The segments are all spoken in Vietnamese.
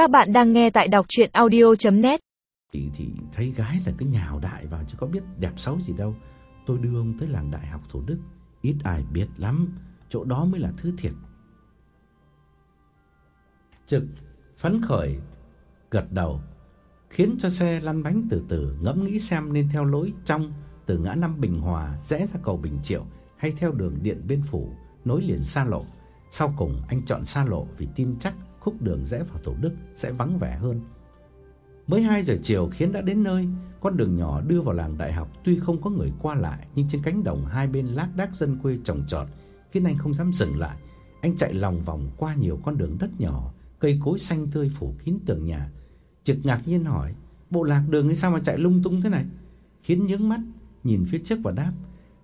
Các bạn đang nghe tại đọc chuyện audio.net Thì, thì thấy gái là cứ nhào đại vào chứ có biết đẹp xấu gì đâu. Tôi đưa ông tới làng đại học Thủ Đức. Ít ai biết lắm, chỗ đó mới là thứ thiệt. Trực phấn khởi gật đầu, khiến cho xe lăn bánh từ từ, ngẫm nghĩ xem nên theo lối trong từ ngã năm Bình Hòa rẽ ra cầu Bình Triệu hay theo đường Điện Biên Phủ nối liền xa lộ. Sau cùng anh chọn xa lộ vì tin chắc khúc đường rẽ vào Thủ Đức sẽ vắng vẻ hơn. Mới 2 giờ chiều khiến đã đến nơi, con đường nhỏ đưa vào làng đại học tuy không có người qua lại nhưng trên cánh đồng hai bên lác đác dân quê trồng trọt khiến anh không dám dừng lại. Anh chạy lòng vòng qua nhiều con đường đất nhỏ, cây cối xanh tươi phủ kín tường nhà. Trực ngạc nhiên hỏi, bộ lạc đường ấy sao mà chạy lung tung thế này? Khiến nhướng mắt, nhìn phía trước và đáp,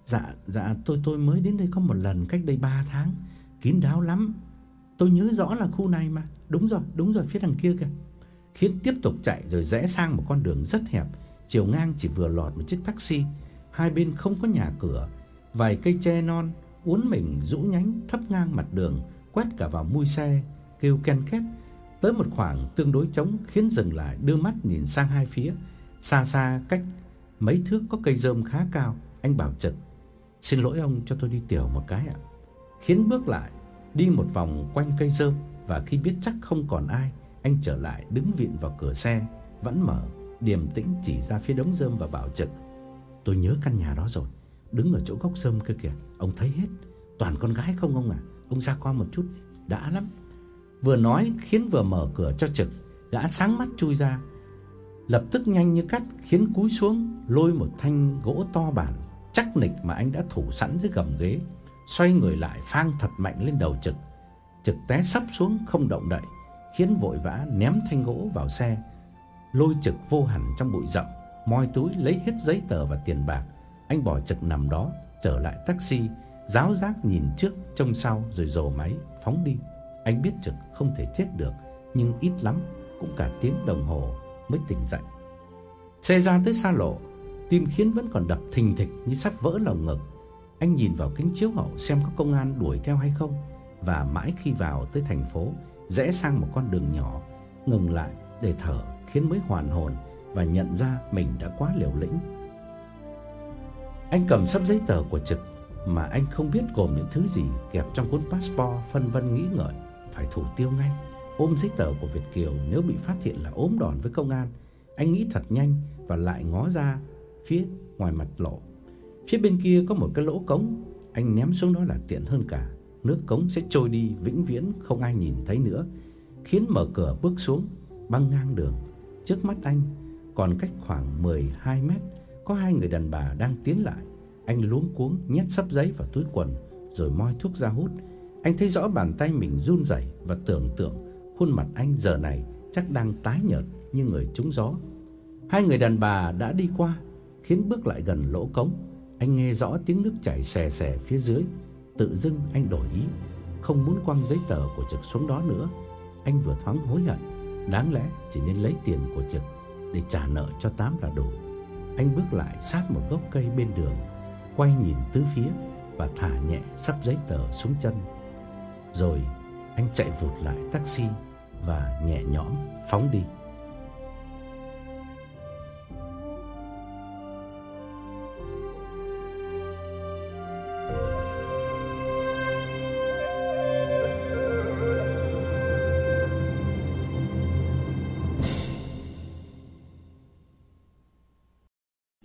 dạ, dạ tôi tôi mới đến đây có một lần cách đây 3 tháng, kín đáo lắm. Tôi nhớ rõ là khu này mà, đúng rồi, đúng rồi phía đằng kia kìa. Khiến tiếp tục chạy rồi rẽ sang một con đường rất hẹp, chiều ngang chỉ vừa lọt một chiếc taxi, hai bên không có nhà cửa, vài cây tre non uốn mình rũ nhánh thấp ngang mặt đường, quét cả vào mui xe, kêu ken két. Tới một khoảng tương đối trống khiến dừng lại đưa mắt nhìn sang hai phía, xa xa cách mấy thước có cây rơm khá cao, anh bảo Trực: "Xin lỗi ông cho tôi đi tiểu một cái ạ." Khiến bước lại, đi một vòng quanh cây dơm và khi biết chắc không còn ai, anh trở lại đứng viện vào cửa xe, vẫn mở, điềm tĩnh chỉ ra phía đống dơm và bảo Trực: "Tôi nhớ căn nhà đó rồi, đứng ở chỗ gốc dơm kia kìa, ông thấy hết, toàn con gái không ông à, ông ra coi một chút, đã lắm." Vừa nói khiến vừa mở cửa cho Trực, gã sáng mắt chui ra, lập tức nhanh như cắt khiến cúi xuống lôi một thanh gỗ to bản chắc nịch mà anh đã thủ sẵn dưới gầm ghế, xoay người lại phang thật mạnh lên đầu Trực. Trực té sấp xuống không động đậy, khiến vội vã ném thanh gỗ vào xe, lôi Trực vô hẳn trong bụi rậm, moi túi lấy hết giấy tờ và tiền bạc. Anh bỏ Trực nằm đó, trở lại taxi, giáo giác nhìn trước trông sau rồi rồ máy phóng đi. Anh biết Trực không thể chết được, nhưng ít lắm cũng cả tiếng đồng hồ mới tỉnh dậy. Xe ra tới xa lộ, tim khiến vẫn còn đập thình thịch như sắp vỡ lồng ngực. Anh nhìn vào kính chiếu hậu xem có công an đuổi theo hay không và mãi khi vào tới thành phố, rẽ sang một con đường nhỏ, ngừng lại để thở khiến mới hoàn hồn và nhận ra mình đã quá liều lĩnh. Anh cầm sắp giấy tờ của trực mà anh không biết gồm những thứ gì kẹp trong cuốn passport phân vân nghĩ ngợi, phải thủ tiêu ngay. Ôm giấy tờ của Việt Kiều nếu bị phát hiện là ốm đòn với công an, anh nghĩ thật nhanh và lại ngó ra phía ngoài mặt lộ. Phía bên kia có một cái lỗ cống, anh ném xuống đó là tiện hơn cả. Nước cống sẽ trôi đi vĩnh viễn không ai nhìn thấy nữa, khiến mở cửa bước xuống băng ngang đường. Trước mắt anh còn cách khoảng 12 mét có hai người đàn bà đang tiến lại. Anh luống cuống nhét sắp giấy vào túi quần rồi moi thuốc ra hút. Anh thấy rõ bàn tay mình run rẩy và tưởng tượng khuôn mặt anh giờ này chắc đang tái nhợt như người trúng gió. Hai người đàn bà đã đi qua, khiến bước lại gần lỗ cống, anh nghe rõ tiếng nước chảy xè xè phía dưới, tự dưng anh đổi ý, không muốn quăng giấy tờ của Trực xuống đó nữa. Anh vừa thoáng hối hận, đáng lẽ chỉ nên lấy tiền của Trực để trả nợ cho Tám là đủ. Anh bước lại sát một gốc cây bên đường, quay nhìn tứ phía và thả nhẹ sắp giấy tờ xuống chân. Rồi anh chạy vụt lại taxi và nhẹ nhõm phóng đi.